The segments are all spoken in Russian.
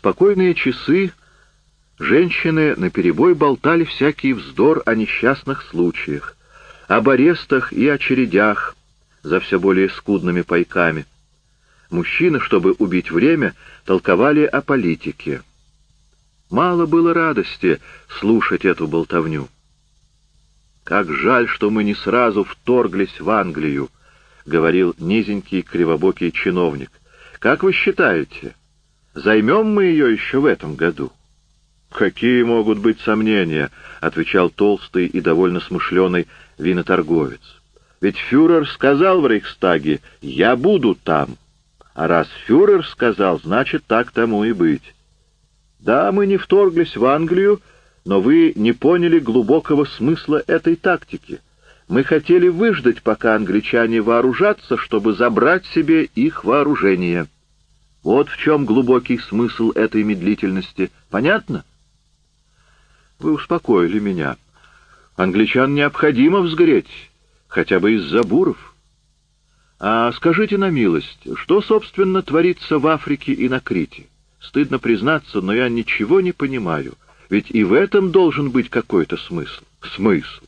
спокойные часы женщины наперебой болтали всякий вздор о несчастных случаях, об арестах и очередях за все более скудными пайками. Мужчины, чтобы убить время, толковали о политике. Мало было радости слушать эту болтовню. «Как жаль, что мы не сразу вторглись в Англию», — говорил низенький кривобокий чиновник. «Как вы считаете, займем мы ее еще в этом году?» «Какие могут быть сомнения?» — отвечал толстый и довольно смышленый виноторговец. «Ведь фюрер сказал в Рейхстаге, я буду там. А раз фюрер сказал, значит, так тому и быть. Да, мы не вторглись в Англию, но вы не поняли глубокого смысла этой тактики. Мы хотели выждать, пока англичане вооружатся, чтобы забрать себе их вооружение. Вот в чем глубокий смысл этой медлительности. Понятно? Вы успокоили меня. Англичан необходимо взгреть, хотя бы из-за буров. А скажите на милость, что, собственно, творится в Африке и на Крите? Стыдно признаться, но я ничего не понимаю. Ведь и в этом должен быть какой-то смысл. Смысл.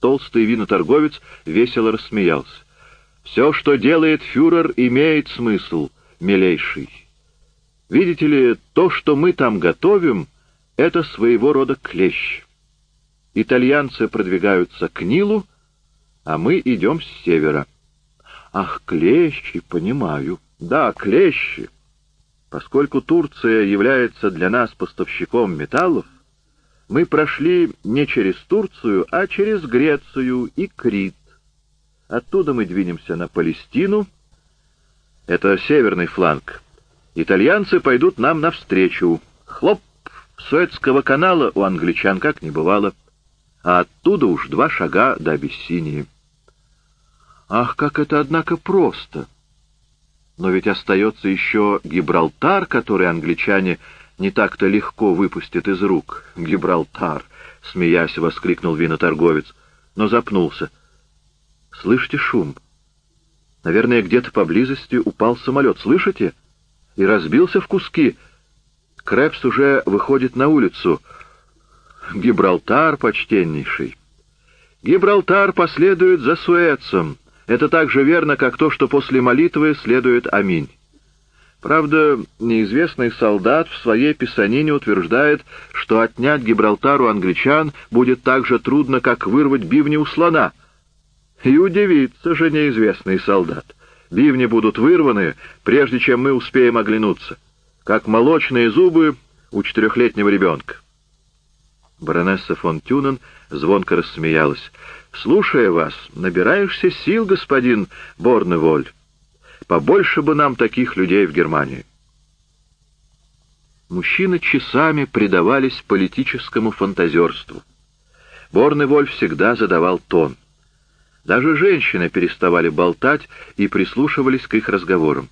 Толстый виноторговец весело рассмеялся. «Все, что делает фюрер, имеет смысл, милейший. Видите ли, то, что мы там готовим, это своего рода клещ. Итальянцы продвигаются к Нилу, а мы идем с севера. Ах, клещи, понимаю. Да, клещи. Поскольку Турция является для нас поставщиком металлов, мы прошли не через Турцию, а через Грецию и Крит. Оттуда мы двинемся на Палестину. Это северный фланг. Итальянцы пойдут нам навстречу. Хлоп! Суэцкого канала у англичан как не бывало. А оттуда уж два шага до Абиссинии. Ах, как это, однако, просто! Но ведь остается еще Гибралтар, который англичане не так-то легко выпустит из рук. Гибралтар! — смеясь воскликнул виноторговец, но запнулся. Слышите шум? Наверное, где-то поблизости упал самолет, слышите? И разбился в куски. Крэпс уже выходит на улицу. Гибралтар, почтеннейший. Гибралтар последует за Суэцем. Это так же верно, как то, что после молитвы следует «Аминь». Правда, неизвестный солдат в своей писанине утверждает, что отнять Гибралтар у англичан будет так же трудно, как вырвать бивни у слона. И удивится же неизвестный солдат. Бивни будут вырваны, прежде чем мы успеем оглянуться, как молочные зубы у четырехлетнего ребенка. Баронесса фон Тюнен звонко рассмеялась. «Слушая вас, набираешься сил, господин Борневоль. Побольше бы нам таких людей в Германии. Мужчины часами предавались политическому фантазерству. Борневоль всегда задавал тон. Даже женщины переставали болтать и прислушивались к их разговорам.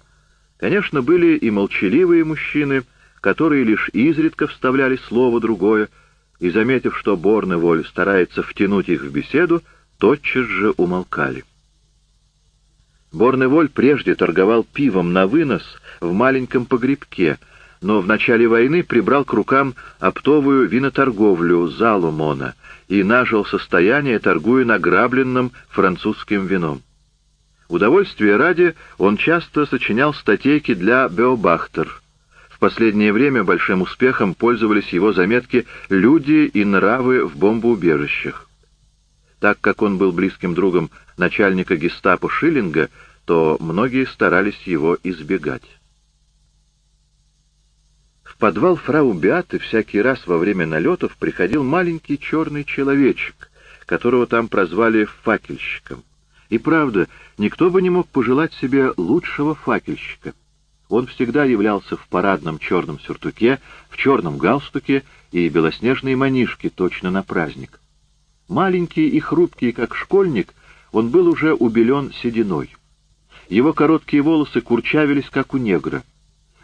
Конечно, были и молчаливые мужчины, которые лишь изредка вставляли слово другое, и, заметив, что Борневоль старается втянуть их в беседу, тотчас же умолкали. Борневоль прежде торговал пивом на вынос в маленьком погребке, но в начале войны прибрал к рукам оптовую виноторговлю Залумона и нажил состояние, торгуя награбленным французским вином. Удовольствие ради он часто сочинял статейки для Беобахтер. В последнее время большим успехом пользовались его заметки «Люди и нравы в бомбоубежищах». Так как он был близким другом начальника гестапо Шиллинга, то многие старались его избегать. Подвал фрау Беаты всякий раз во время налетов приходил маленький черный человечек, которого там прозвали факельщиком. И правда, никто бы не мог пожелать себе лучшего факельщика. Он всегда являлся в парадном черном сюртуке, в черном галстуке и белоснежной манишке точно на праздник. Маленький и хрупкий, как школьник, он был уже убелен сединой. Его короткие волосы курчавились, как у негра.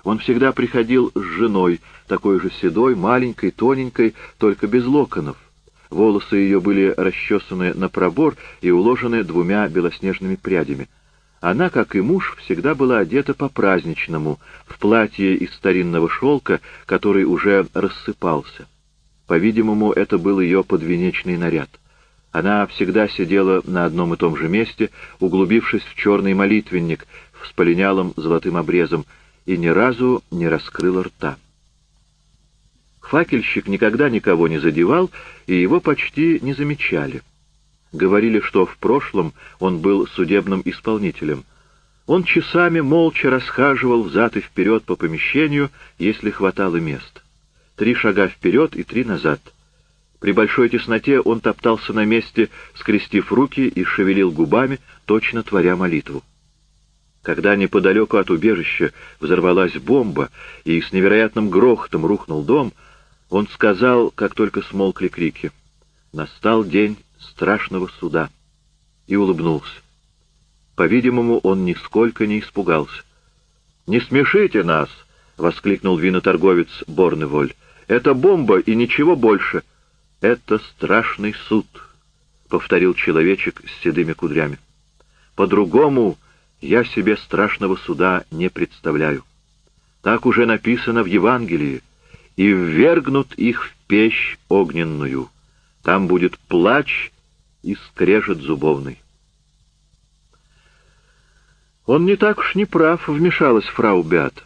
Он всегда приходил с женой, такой же седой, маленькой, тоненькой, только без локонов. Волосы ее были расчесаны на пробор и уложены двумя белоснежными прядями. Она, как и муж, всегда была одета по-праздничному, в платье из старинного шелка, который уже рассыпался. По-видимому, это был ее подвенечный наряд. Она всегда сидела на одном и том же месте, углубившись в черный молитвенник с полинялым золотым обрезом, и ни разу не раскрыла рта. Факельщик никогда никого не задевал, и его почти не замечали. Говорили, что в прошлом он был судебным исполнителем. Он часами молча расхаживал взад и вперед по помещению, если хватало мест. Три шага вперед и три назад. При большой тесноте он топтался на месте, скрестив руки и шевелил губами, точно творя молитву. Когда неподалеку от убежища взорвалась бомба и с невероятным грохотом рухнул дом, он сказал, как только смолкли крики, «Настал день страшного суда, и улыбнулся. По-видимому, он нисколько не испугался. «Не смешите нас!» — воскликнул виноторговец Борневоль. «Это бомба и ничего больше!» «Это страшный суд!» — повторил человечек с седыми кудрями. «По-другому я себе страшного суда не представляю. Так уже написано в Евангелии, и ввергнут их в печь огненную. Там будет плач и скрежет зубовный. «Он не так уж не прав», — вмешалась фрау Беат.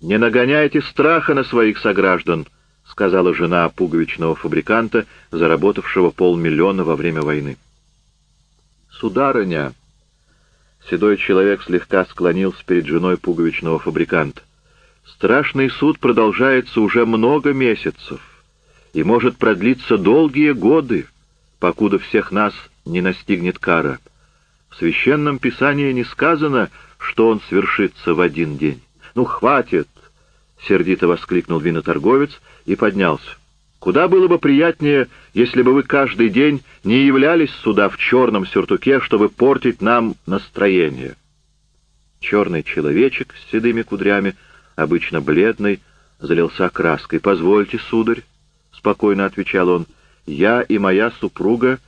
«Не нагоняйте страха на своих сограждан», — сказала жена пуговичного фабриканта, заработавшего полмиллиона во время войны. «Сударыня», — седой человек слегка склонился перед женой пуговичного фабриканта, — «страшный суд продолжается уже много месяцев и может продлиться долгие годы покуда всех нас не настигнет кара. В Священном Писании не сказано, что он свершится в один день. «Ну, хватит!» — сердито воскликнул виноторговец и поднялся. «Куда было бы приятнее, если бы вы каждый день не являлись сюда в черном сюртуке, чтобы портить нам настроение?» Черный человечек с седыми кудрями, обычно бледный, залился краской. «Позвольте, сударь», — спокойно отвечал он, — я и моя супруга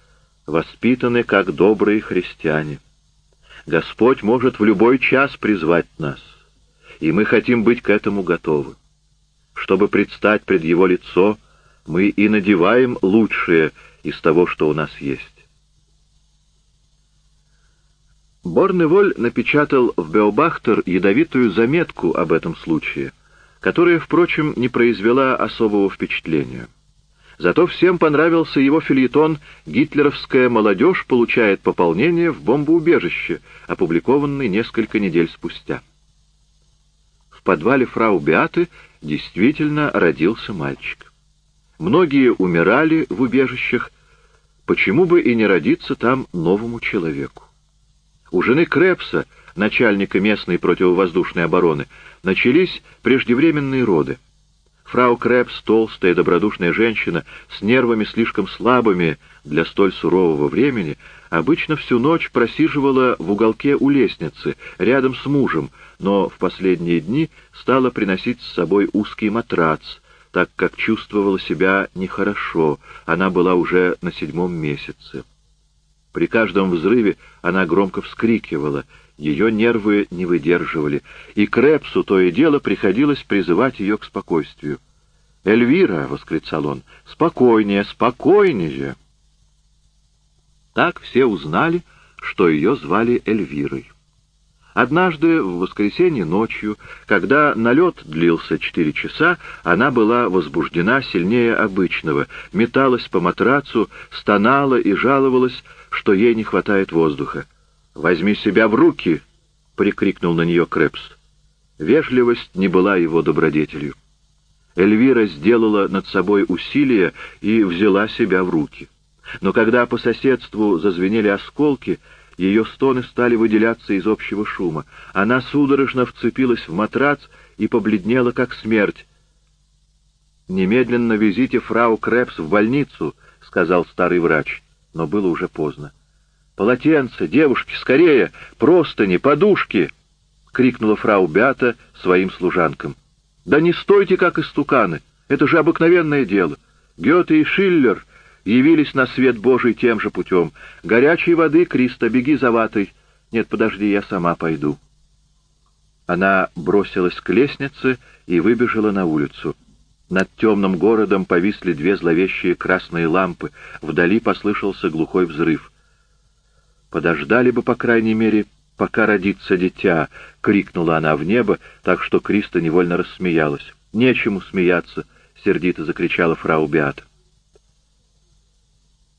воспитаны как добрые христиане. Господь может в любой час призвать нас, и мы хотим быть к этому готовы. Чтобы предстать пред Его лицо, мы и надеваем лучшее из того, что у нас есть. Борневоль напечатал в Беобахтер ядовитую заметку об этом случае, которая, впрочем, не произвела особого впечатления. Зато всем понравился его фильетон «Гитлеровская молодежь получает пополнение в бомбоубежище», опубликованный несколько недель спустя. В подвале фрау Беаты действительно родился мальчик. Многие умирали в убежищах, почему бы и не родиться там новому человеку. У жены Крепса, начальника местной противовоздушной обороны, начались преждевременные роды. Фрау Крэпс, толстая добродушная женщина, с нервами слишком слабыми для столь сурового времени, обычно всю ночь просиживала в уголке у лестницы, рядом с мужем, но в последние дни стала приносить с собой узкий матрац, так как чувствовала себя нехорошо, она была уже на седьмом месяце. При каждом взрыве она громко вскрикивала — ее нервы не выдерживали, и Крепсу то и дело приходилось призывать ее к спокойствию. «Эльвира!» — восклицал он. «Спокойнее, спокойнее!» Так все узнали, что ее звали Эльвирой. Однажды, в воскресенье ночью, когда налет длился четыре часа, она была возбуждена сильнее обычного, металась по матрацу, стонала и жаловалась, что ей не хватает воздуха. «Возьми себя в руки!» — прикрикнул на нее Крепс. Вежливость не была его добродетелью. Эльвира сделала над собой усилие и взяла себя в руки. Но когда по соседству зазвенели осколки, ее стоны стали выделяться из общего шума. Она судорожно вцепилась в матрац и побледнела, как смерть. «Немедленно везите фрау Крепс в больницу», — сказал старый врач, но было уже поздно. «Полотенце, девушки, скорее! Простыни, подушки!» — крикнула фрау Бята своим служанкам. «Да не стойте, как истуканы! Это же обыкновенное дело! Гёте и Шиллер явились на свет Божий тем же путем. Горячей воды, Криста, беги за ватой. Нет, подожди, я сама пойду». Она бросилась к лестнице и выбежала на улицу. Над темным городом повисли две зловещие красные лампы. Вдали послышался глухой взрыв. «Подождали бы, по крайней мере, пока родится дитя!» — крикнула она в небо, так что Криста невольно рассмеялась. «Нечему смеяться!» — сердито закричала фрау Беата.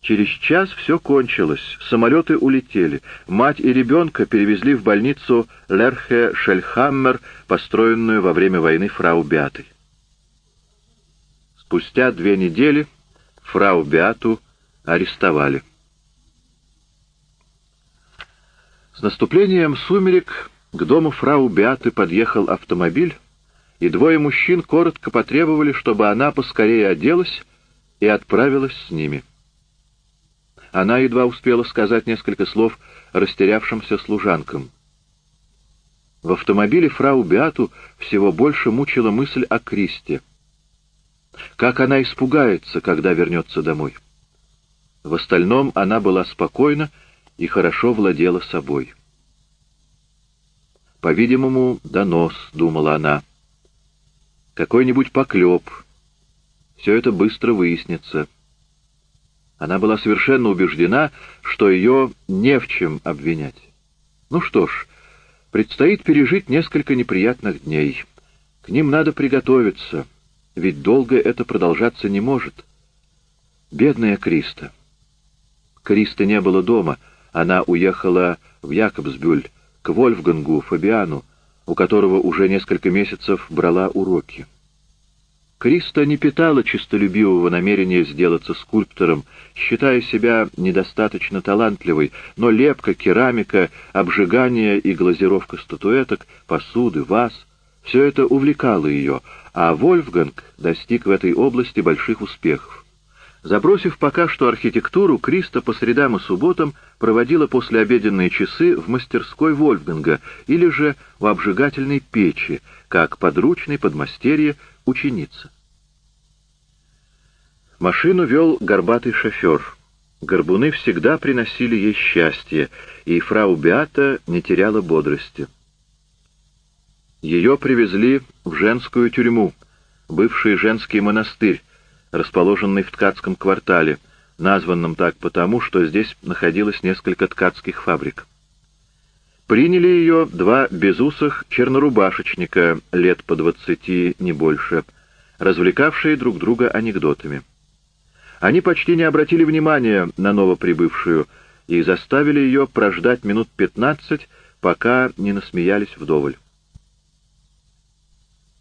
Через час все кончилось, самолеты улетели. Мать и ребенка перевезли в больницу Лерхе-Шельхаммер, построенную во время войны фрау Беатой. Спустя две недели фрау Беату арестовали. С наступлением сумерек к дому фрау Беаты подъехал автомобиль, и двое мужчин коротко потребовали, чтобы она поскорее оделась и отправилась с ними. Она едва успела сказать несколько слов растерявшимся служанкам. В автомобиле фрау Беату всего больше мучила мысль о Кристе. Как она испугается, когда вернется домой. В остальном она была спокойна и хорошо владела собой. «По-видимому, донос», — думала она. «Какой-нибудь поклеп. Все это быстро выяснится». Она была совершенно убеждена, что ее не в чем обвинять. Ну что ж, предстоит пережить несколько неприятных дней. К ним надо приготовиться, ведь долго это продолжаться не может. Бедная Криста. Криста не было дома, она уехала в Якобсбюль, к Вольфгангу, Фабиану, у которого уже несколько месяцев брала уроки. Криста не питала честолюбивого намерения сделаться скульптором, считая себя недостаточно талантливой, но лепка, керамика, обжигание и глазировка статуэток, посуды, ваз — все это увлекало ее, а Вольфганг достиг в этой области больших успехов. Забросив пока что архитектуру, Криста по средам и субботам проводила послеобеденные часы в мастерской Вольфганга или же в обжигательной печи, как подручный подмастерье ученица. Машину вел горбатый шофер. Горбуны всегда приносили ей счастье, и фрау Беата не теряла бодрости. Ее привезли в женскую тюрьму, бывший женский монастырь, расположенный в ткацком квартале, названном так потому, что здесь находилось несколько ткацких фабрик. Приняли ее два безусых чернорубашечника, лет по двадцати, не больше, развлекавшие друг друга анекдотами. Они почти не обратили внимания на новоприбывшую и заставили ее прождать минут пятнадцать, пока не насмеялись вдоволь.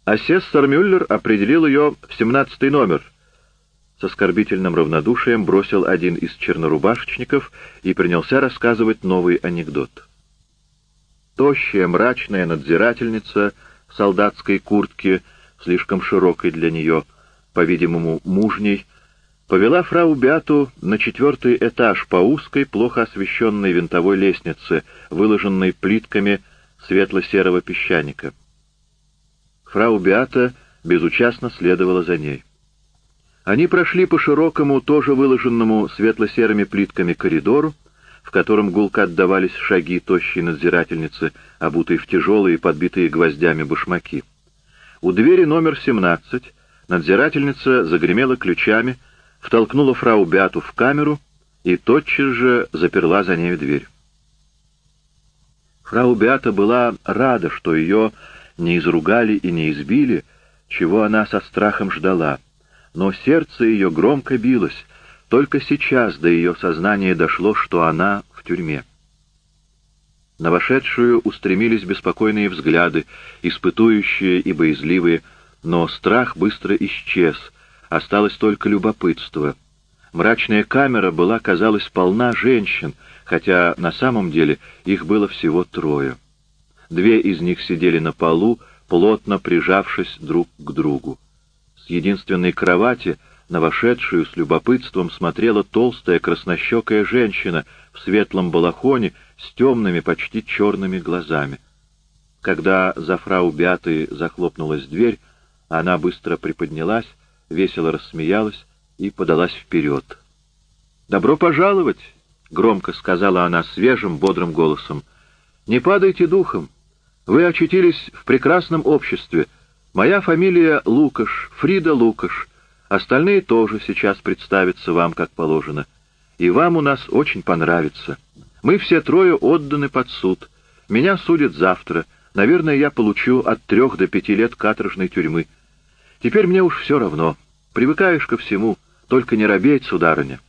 Асессор Мюллер определил ее в семнадцатый номер. С оскорбительным равнодушием бросил один из чернорубашечников и принялся рассказывать новый анекдот. Тощая, мрачная надзирательница в солдатской куртке, слишком широкой для нее, по-видимому, мужней, повела фрау Бяту на четвертый этаж по узкой, плохо освещенной винтовой лестнице, выложенной плитками светло-серого песчаника. Фрау Бята безучастно следовала за ней. Они прошли по широкому, тоже выложенному светло-серыми плитками коридору, в котором гулко отдавались шаги тощей надзирательницы, обутые в тяжелые, подбитые гвоздями башмаки. У двери номер 17 надзирательница загремела ключами, втолкнула фрау Бяту в камеру и тотчас же заперла за нею дверь. Фрау Бята была рада, что ее не изругали и не избили, чего она со страхом ждала, но сердце ее громко билось, только сейчас до ее сознания дошло, что она в тюрьме. На вошедшую устремились беспокойные взгляды, испытующие и боязливые, но страх быстро исчез, осталось только любопытство. Мрачная камера была, казалось, полна женщин, хотя на самом деле их было всего трое. Две из них сидели на полу, плотно прижавшись друг к другу. С единственной кровати на вошедшую с любопытством смотрела толстая краснощекая женщина в светлом балахоне с темными, почти черными глазами. Когда за фрау Бяты захлопнулась дверь, она быстро приподнялась, весело рассмеялась и подалась вперед. «Добро пожаловать!» — громко сказала она свежим, бодрым голосом. Не падайте духом. Вы очутились в прекрасном обществе. Моя фамилия Лукаш, Фрида Лукаш. Остальные тоже сейчас представятся вам, как положено. И вам у нас очень понравится. Мы все трое отданы под суд. Меня судят завтра. Наверное, я получу от трех до пяти лет каторжной тюрьмы. Теперь мне уж все равно. Привыкаешь ко всему, только не робеть, сударыня.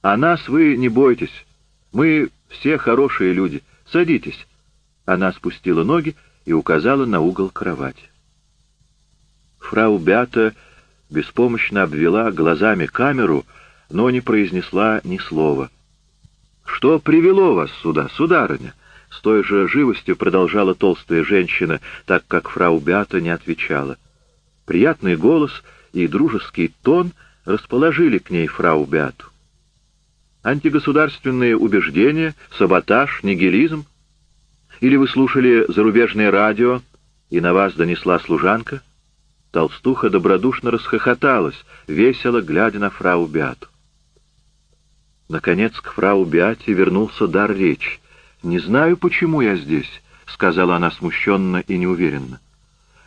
А нас вы не бойтесь. Мы все хорошие люди. Садитесь. Она спустила ноги и указала на угол кровати. Фрау Бята беспомощно обвела глазами камеру, но не произнесла ни слова. «Что привело вас сюда, сударыня?» С той же живостью продолжала толстая женщина, так как фрау Бята не отвечала. Приятный голос и дружеский тон расположили к ней фрау Бяту. Антигосударственные убеждения, саботаж, нигилизм? Или вы слушали зарубежное радио, и на вас донесла служанка? Толстуха добродушно расхохоталась, весело глядя на фрау Беату. Наконец к фрау Беате вернулся дар речи. «Не знаю, почему я здесь», — сказала она смущенно и неуверенно.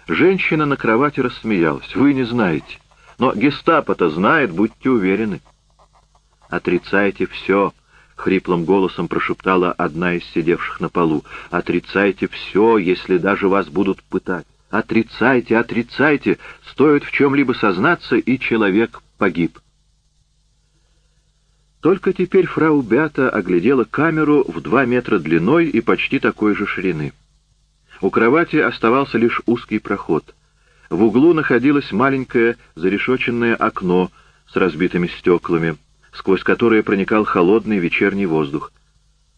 Женщина на кровати рассмеялась. «Вы не знаете. Но гестапо-то знает, будьте уверены». «Отрицайте все», — хриплым голосом прошептала одна из сидевших на полу. «Отрицайте все, если даже вас будут пытать. Отрицайте, отрицайте, стоит в чем-либо сознаться, и человек погиб». Только теперь фрау Бята оглядела камеру в два метра длиной и почти такой же ширины. У кровати оставался лишь узкий проход. В углу находилось маленькое зарешоченное окно с разбитыми стеклами сквозь которые проникал холодный вечерний воздух.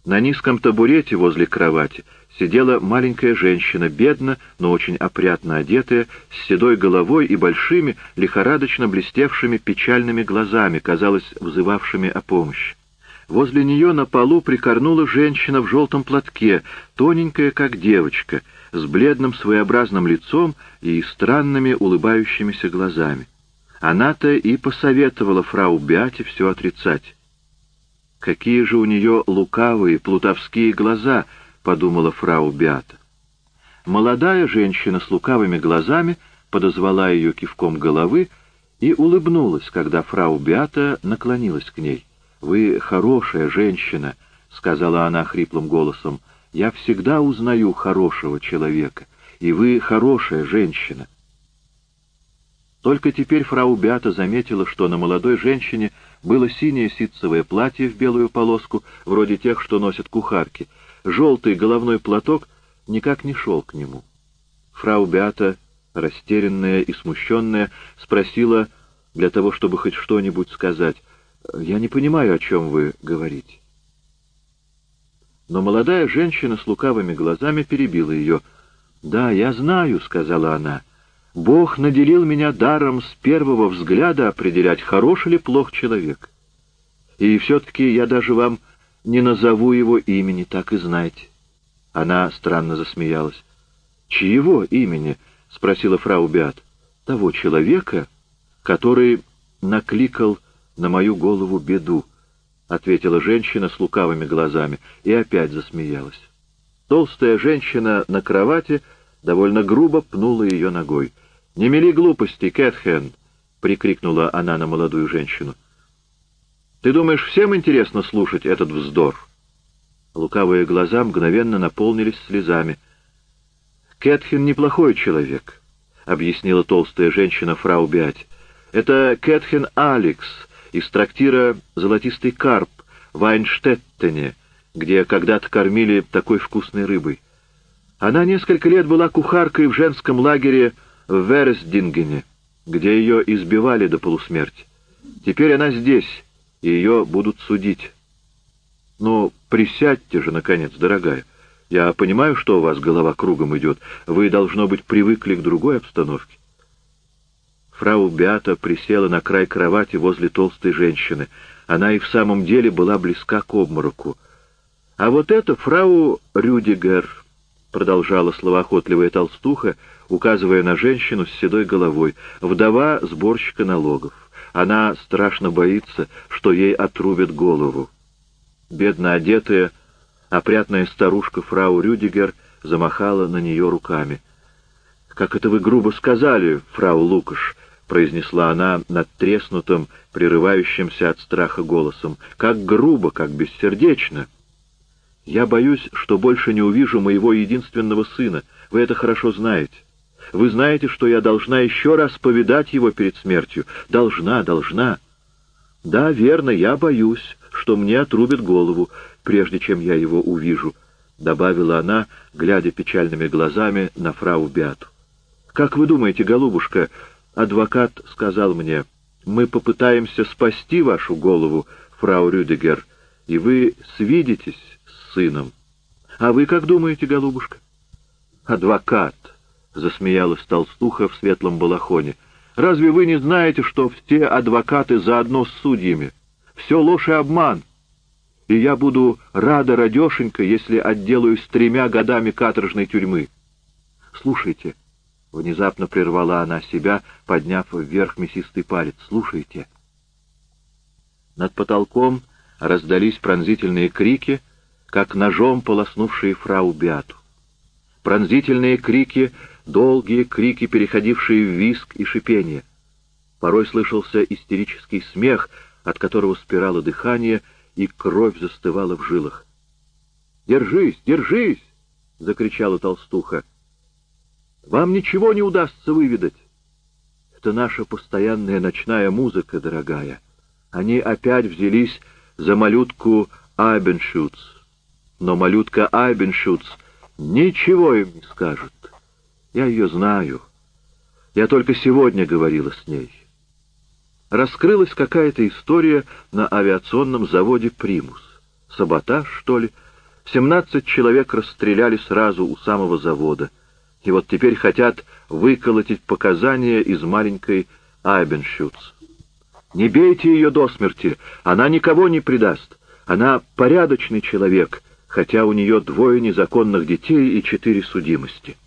На низком табурете возле кровати сидела маленькая женщина, бедно, но очень опрятно одетая, с седой головой и большими, лихорадочно блестевшими печальными глазами, казалось, взывавшими о помощи. Возле нее на полу прикорнула женщина в желтом платке, тоненькая, как девочка, с бледным своеобразным лицом и странными улыбающимися глазами. Она-то и посоветовала фрау Бяте все отрицать. «Какие же у нее лукавые, плутовские глаза!» — подумала фрау Бята. Молодая женщина с лукавыми глазами подозвала ее кивком головы и улыбнулась, когда фрау Бята наклонилась к ней. «Вы хорошая женщина», — сказала она хриплым голосом. «Я всегда узнаю хорошего человека, и вы хорошая женщина. Только теперь фрау Беата заметила, что на молодой женщине было синее ситцевое платье в белую полоску, вроде тех, что носят кухарки. Желтый головной платок никак не шел к нему. Фрау Беата, растерянная и смущенная, спросила, для того, чтобы хоть что-нибудь сказать, «Я не понимаю, о чем вы говорите». Но молодая женщина с лукавыми глазами перебила ее. «Да, я знаю», — сказала она, — Бог наделил меня даром с первого взгляда определять, хорош или плох человек. И все-таки я даже вам не назову его имени, так и знайте. Она странно засмеялась. «Чьего имени?» — спросила фрау Беат. «Того человека, который накликал на мою голову беду», — ответила женщина с лукавыми глазами и опять засмеялась. Толстая женщина на кровати довольно грубо пнула ее ногой. «Не мели глупости, Кэтхен!» — прикрикнула она на молодую женщину. «Ты думаешь, всем интересно слушать этот вздор?» Лукавые глаза мгновенно наполнились слезами. «Кэтхен неплохой человек», — объяснила толстая женщина фрау Бять. «Это Кэтхен Алекс из трактира «Золотистый карп» в Айнштеттене, где когда-то кормили такой вкусной рыбой. Она несколько лет была кухаркой в женском лагере в Вересдингене, где ее избивали до полусмерти. Теперь она здесь, и ее будут судить. Ну, присядьте же, наконец, дорогая. Я понимаю, что у вас голова кругом идет. Вы, должно быть, привыкли к другой обстановке. Фрау Беата присела на край кровати возле толстой женщины. Она и в самом деле была близка к обмороку. А вот это фрау Рюдигер, продолжала словоохотливая толстуха, указывая на женщину с седой головой, вдова сборщика налогов. Она страшно боится, что ей отрубят голову. Бедно одетая, Опрятная старушка фрау Рюдигер замахала на нее руками. «Как это вы грубо сказали, фрау Лукаш!» — произнесла она над треснутым, прерывающимся от страха голосом. «Как грубо, как бессердечно!» «Я боюсь, что больше не увижу моего единственного сына. Вы это хорошо знаете. Вы знаете, что я должна еще раз повидать его перед смертью. Должна, должна. Да, верно, я боюсь, что мне отрубят голову, прежде чем я его увижу», — добавила она, глядя печальными глазами на фрау Беату. «Как вы думаете, голубушка, адвокат сказал мне, мы попытаемся спасти вашу голову, фрау Рюдегер, и вы свидитесь с сыном. А вы как думаете, голубушка?» «Адвокат», — засмеялась толстуха в светлом балахоне, — «разве вы не знаете, что все адвокаты заодно с судьями? Все ложь и обман» и я буду рада, радешенька, если отделаюсь тремя годами каторжной тюрьмы. Слушайте, — внезапно прервала она себя, подняв вверх мясистый палец, — слушайте. Над потолком раздались пронзительные крики, как ножом полоснувшие фрау Беату. Пронзительные крики, долгие крики, переходившие в виск и шипение. Порой слышался истерический смех, от которого спирало дыхание — и кровь застывала в жилах. «Держись, держись!» — закричала толстуха. «Вам ничего не удастся выведать. Это наша постоянная ночная музыка, дорогая. Они опять взялись за малютку Айбеншюц. Но малютка Айбеншюц ничего им не скажет. Я ее знаю. Я только сегодня говорила с ней» раскрылась какая-то история на авиационном заводе «Примус». Саботаж, что ли? Семнадцать человек расстреляли сразу у самого завода. И вот теперь хотят выколотить показания из маленькой Айбеншюц. Не бейте ее до смерти, она никого не предаст. Она порядочный человек, хотя у нее двое незаконных детей и четыре судимости.